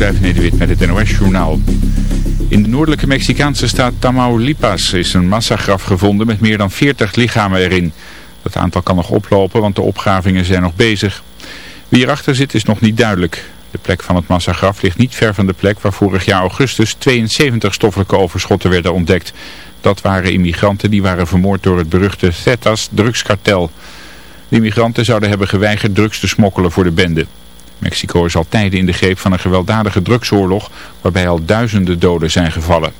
Onderduif Nederwit met het NOS-journaal. In de noordelijke Mexicaanse staat Tamaulipas is een massagraf gevonden met meer dan 40 lichamen erin. Dat aantal kan nog oplopen, want de opgravingen zijn nog bezig. Wie erachter zit is nog niet duidelijk. De plek van het massagraf ligt niet ver van de plek waar vorig jaar augustus 72 stoffelijke overschotten werden ontdekt. Dat waren immigranten die waren vermoord door het beruchte Zetas drugskartel. De immigranten zouden hebben geweigerd drugs te smokkelen voor de bende. Mexico is al tijden in de greep van een gewelddadige drugsoorlog waarbij al duizenden doden zijn gevallen.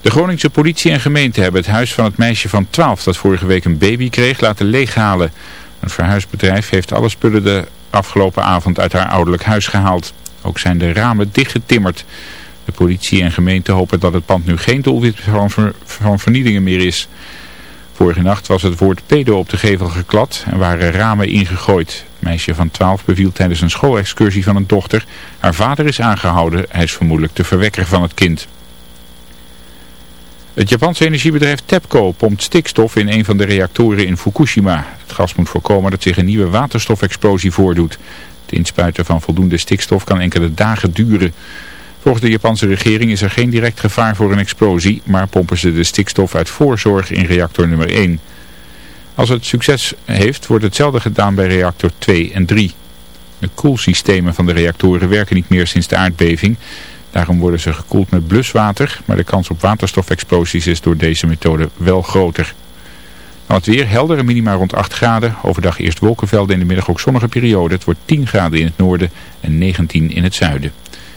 De Groningse politie en gemeente hebben het huis van het meisje van 12 dat vorige week een baby kreeg laten leeghalen. Een verhuisbedrijf heeft alle spullen de afgelopen avond uit haar ouderlijk huis gehaald. Ook zijn de ramen dichtgetimmerd. De politie en gemeente hopen dat het pand nu geen doelwit van, van vernielingen meer is. Vorige nacht was het woord pedo op de gevel geklad en waren ramen ingegooid. Het meisje van 12 beviel tijdens een schoolexcursie van een dochter. Haar vader is aangehouden. Hij is vermoedelijk de verwekker van het kind. Het Japanse energiebedrijf TEPCO pompt stikstof in een van de reactoren in Fukushima. Het gas moet voorkomen dat zich een nieuwe waterstofexplosie voordoet. Het inspuiten van voldoende stikstof kan enkele dagen duren. Volgens de Japanse regering is er geen direct gevaar voor een explosie, maar pompen ze de stikstof uit voorzorg in reactor nummer 1. Als het succes heeft, wordt hetzelfde gedaan bij reactor 2 en 3. De koelsystemen van de reactoren werken niet meer sinds de aardbeving. Daarom worden ze gekoeld met bluswater, maar de kans op waterstofexplosies is door deze methode wel groter. Het weer helder en minima rond 8 graden. Overdag eerst wolkenvelden in de middag ook zonnige periode. Het wordt 10 graden in het noorden en 19 in het zuiden.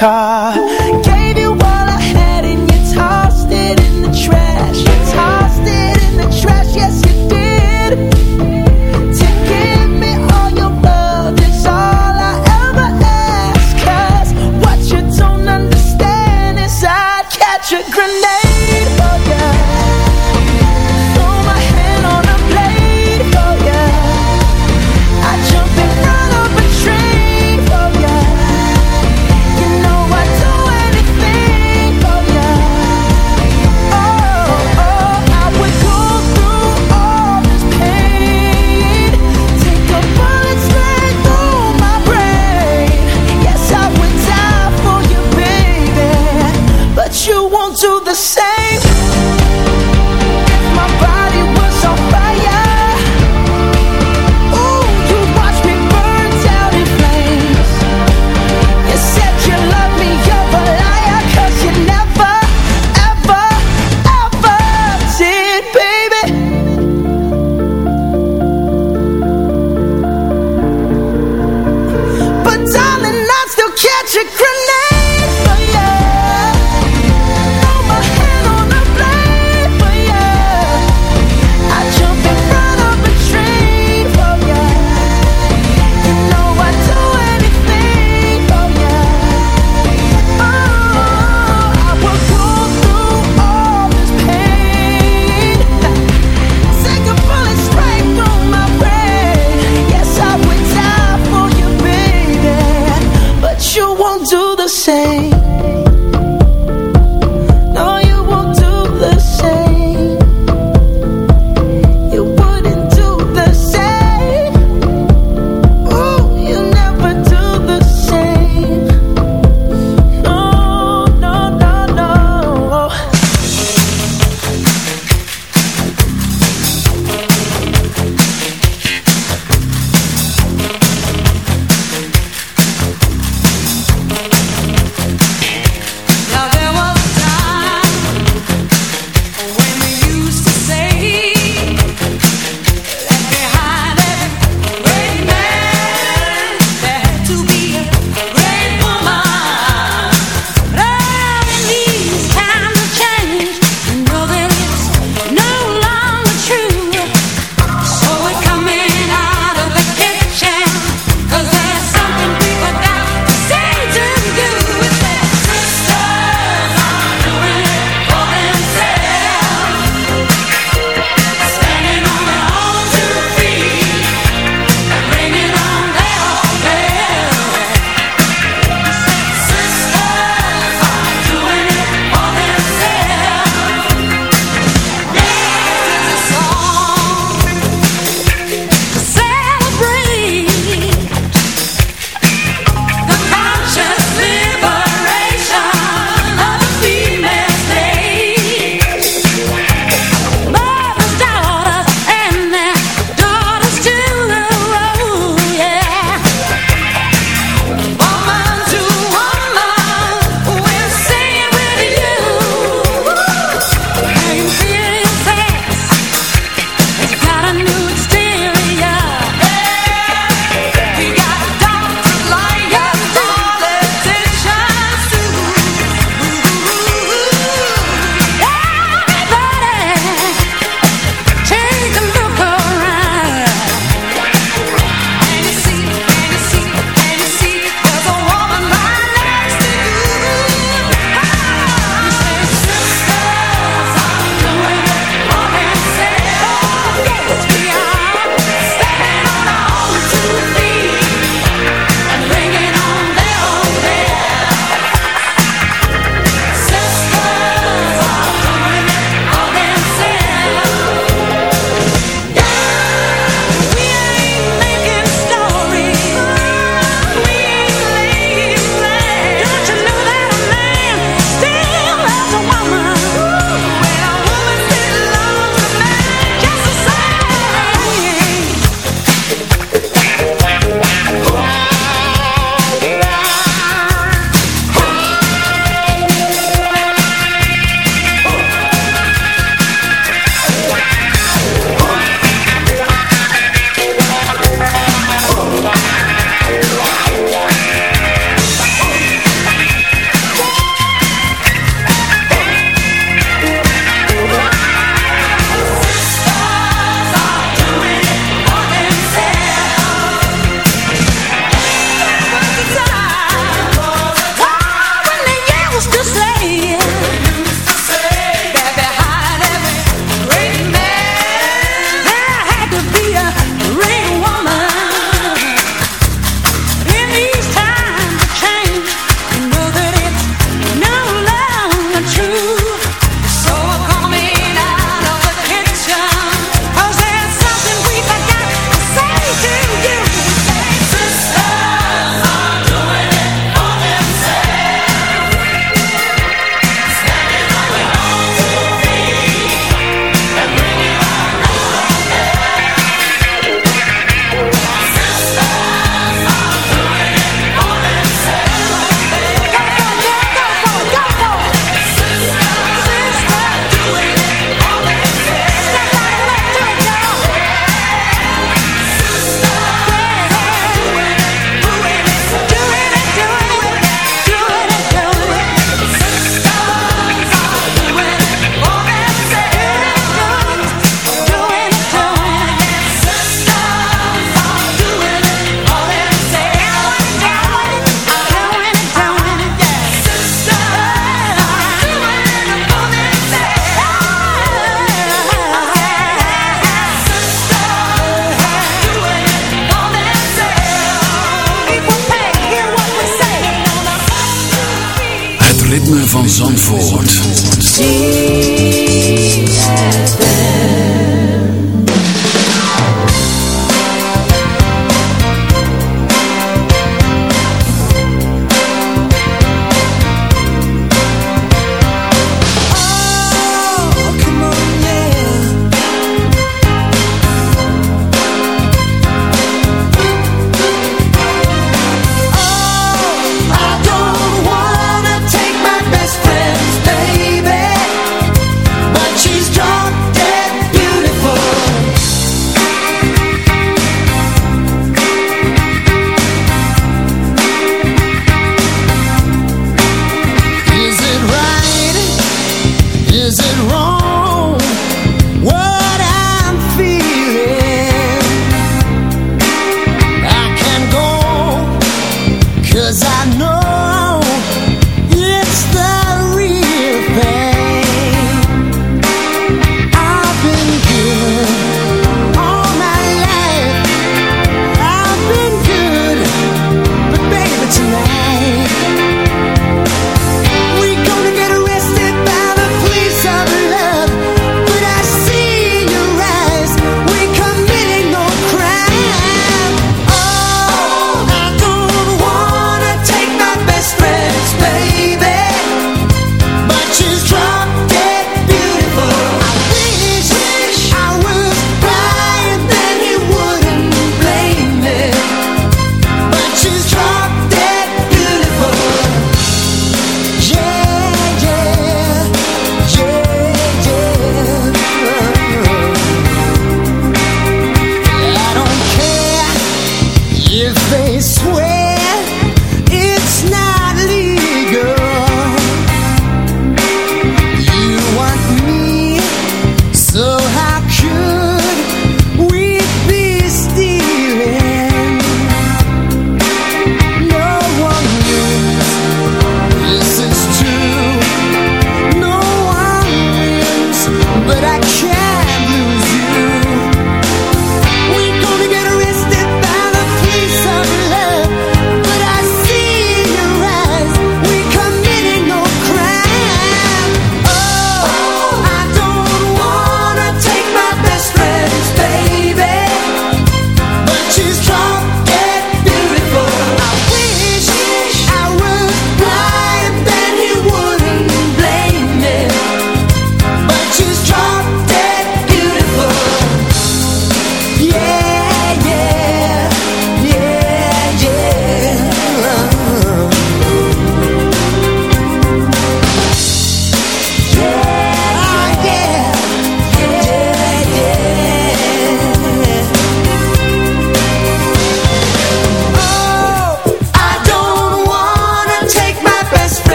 My Do the same.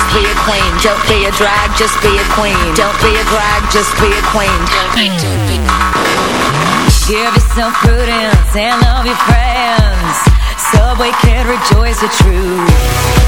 just be a queen. Don't be a drag, just be a queen. Don't be a drag, just be a queen. Give yourself prudence and love your friends. Subway we rejoice the truth.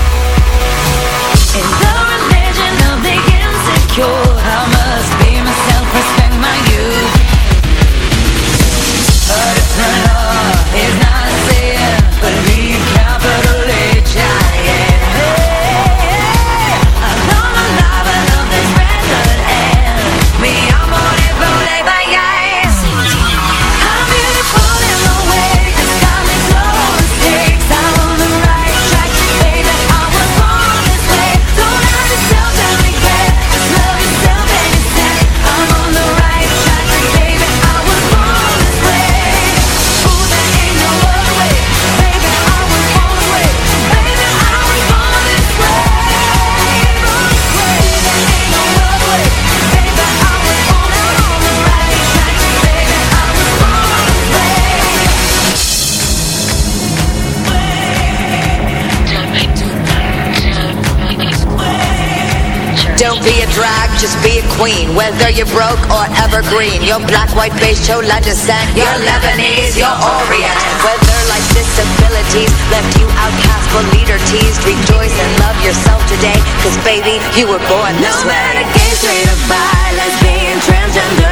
just be a queen Whether you're broke or evergreen. Your black, white, beige, chola descent You're Lebanese, you're Orient. Whether life's disabilities Left you outcast but leader teased Rejoice and love yourself today Cause baby, you were born this no way. No matter gay, straight or bi Lesbian, transgender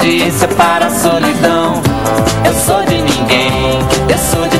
disse para a solidão. Eu sou de ninguém, eu sou de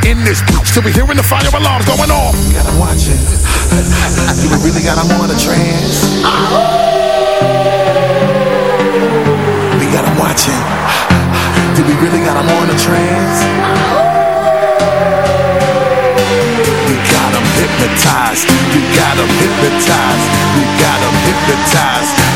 dead in this bitch till we hearing the fire alarms going off. You gotta watch it. you really gotta wanna trance. We gotta watch it. Do we really gotta wanna trance? We got them hypnotized. We got them hypnotized. We got them hypnotized.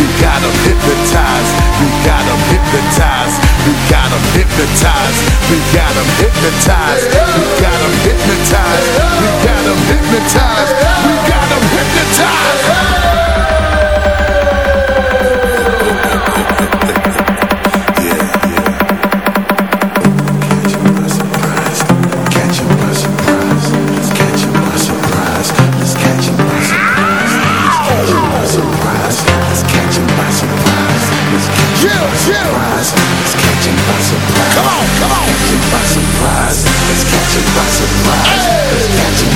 You got them hypnotized. We got them hypnotized. We got them hypnotized. We got them hypnotized. We got them hypnotized. We got them hypnotized. We got them hypnotized.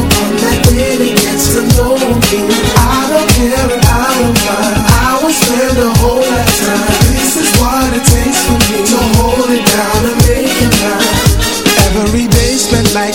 one that really gets to know you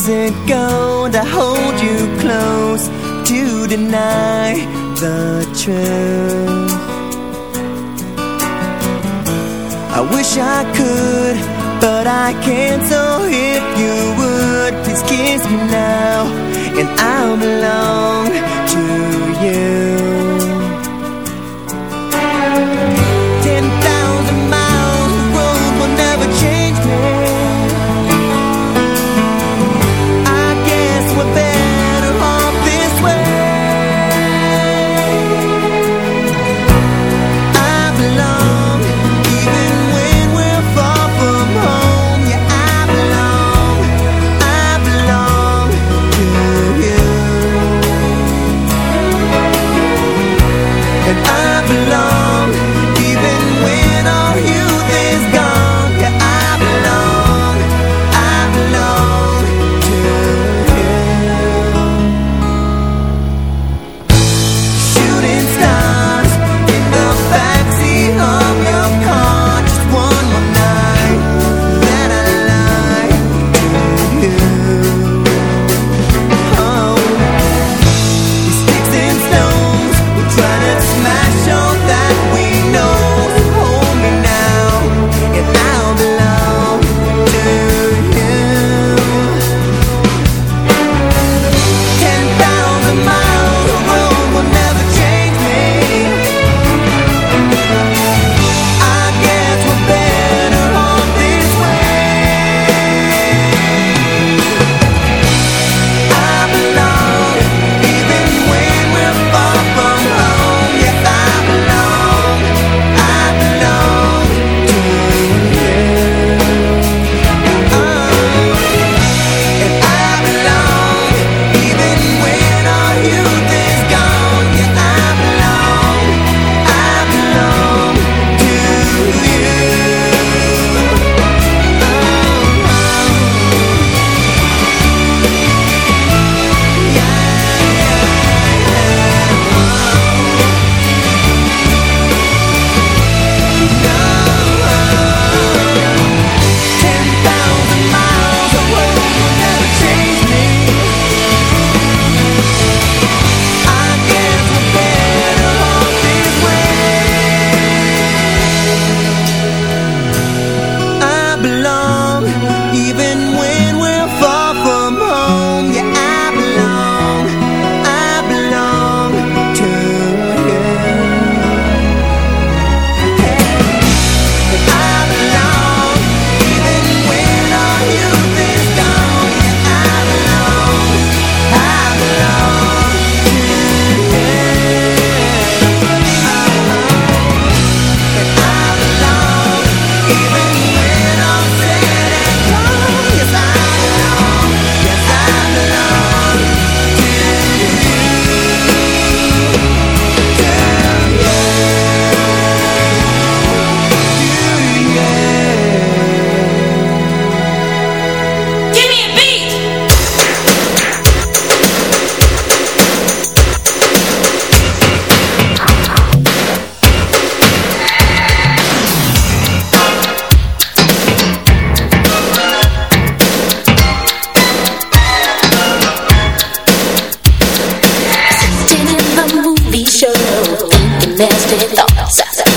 Is it gold. I hold you close to deny the truth. I wish I could, but I can't. So if you would, please kiss me now, and I'll belong to you. nasty thoughts.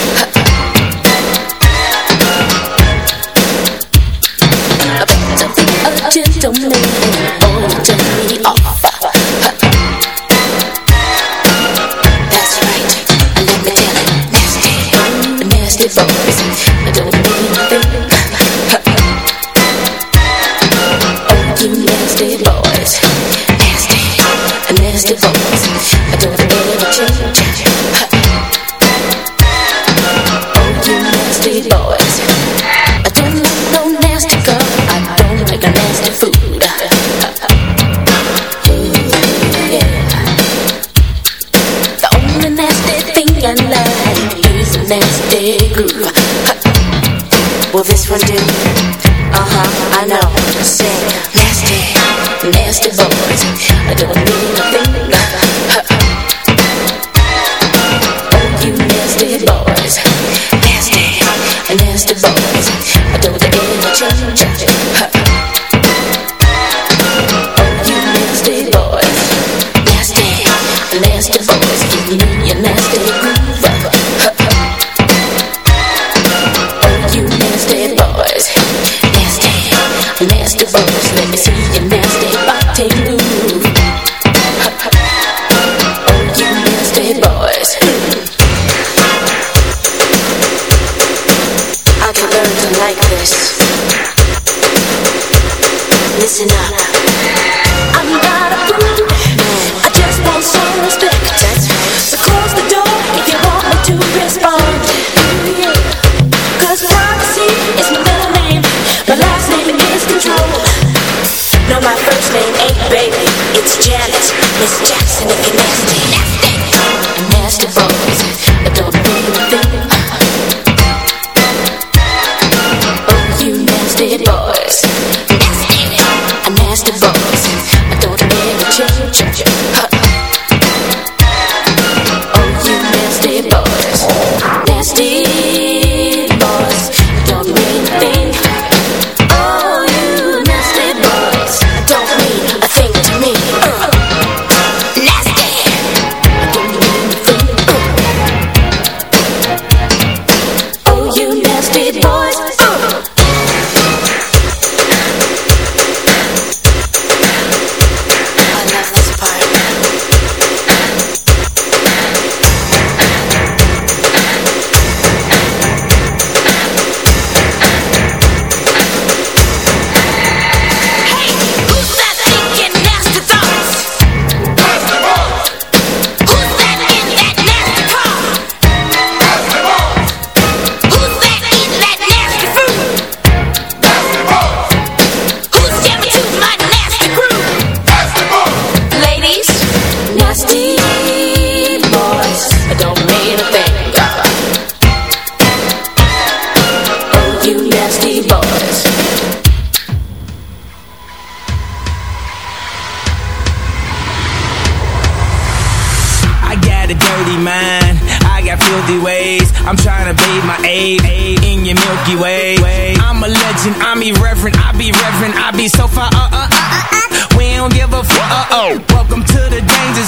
Janet, Miss Jackson if you're nasty.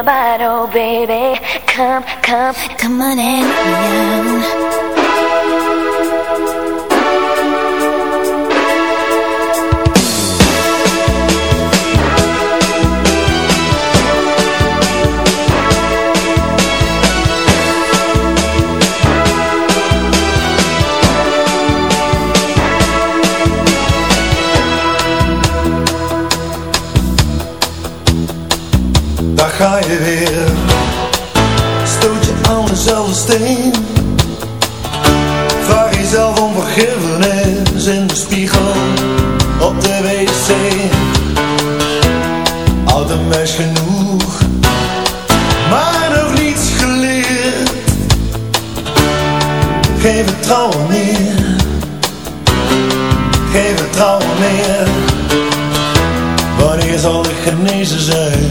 about, bottle, baby. Come, come, come on in. Je weer. Stoot je aan dezelfde steen. Vraag jezelf om vergiffenis in de spiegel op de wc. Oud een mes genoeg, maar nog niets geleerd. Geen vertrouwen meer, geen vertrouwen meer. Wanneer zal ik genezen zijn?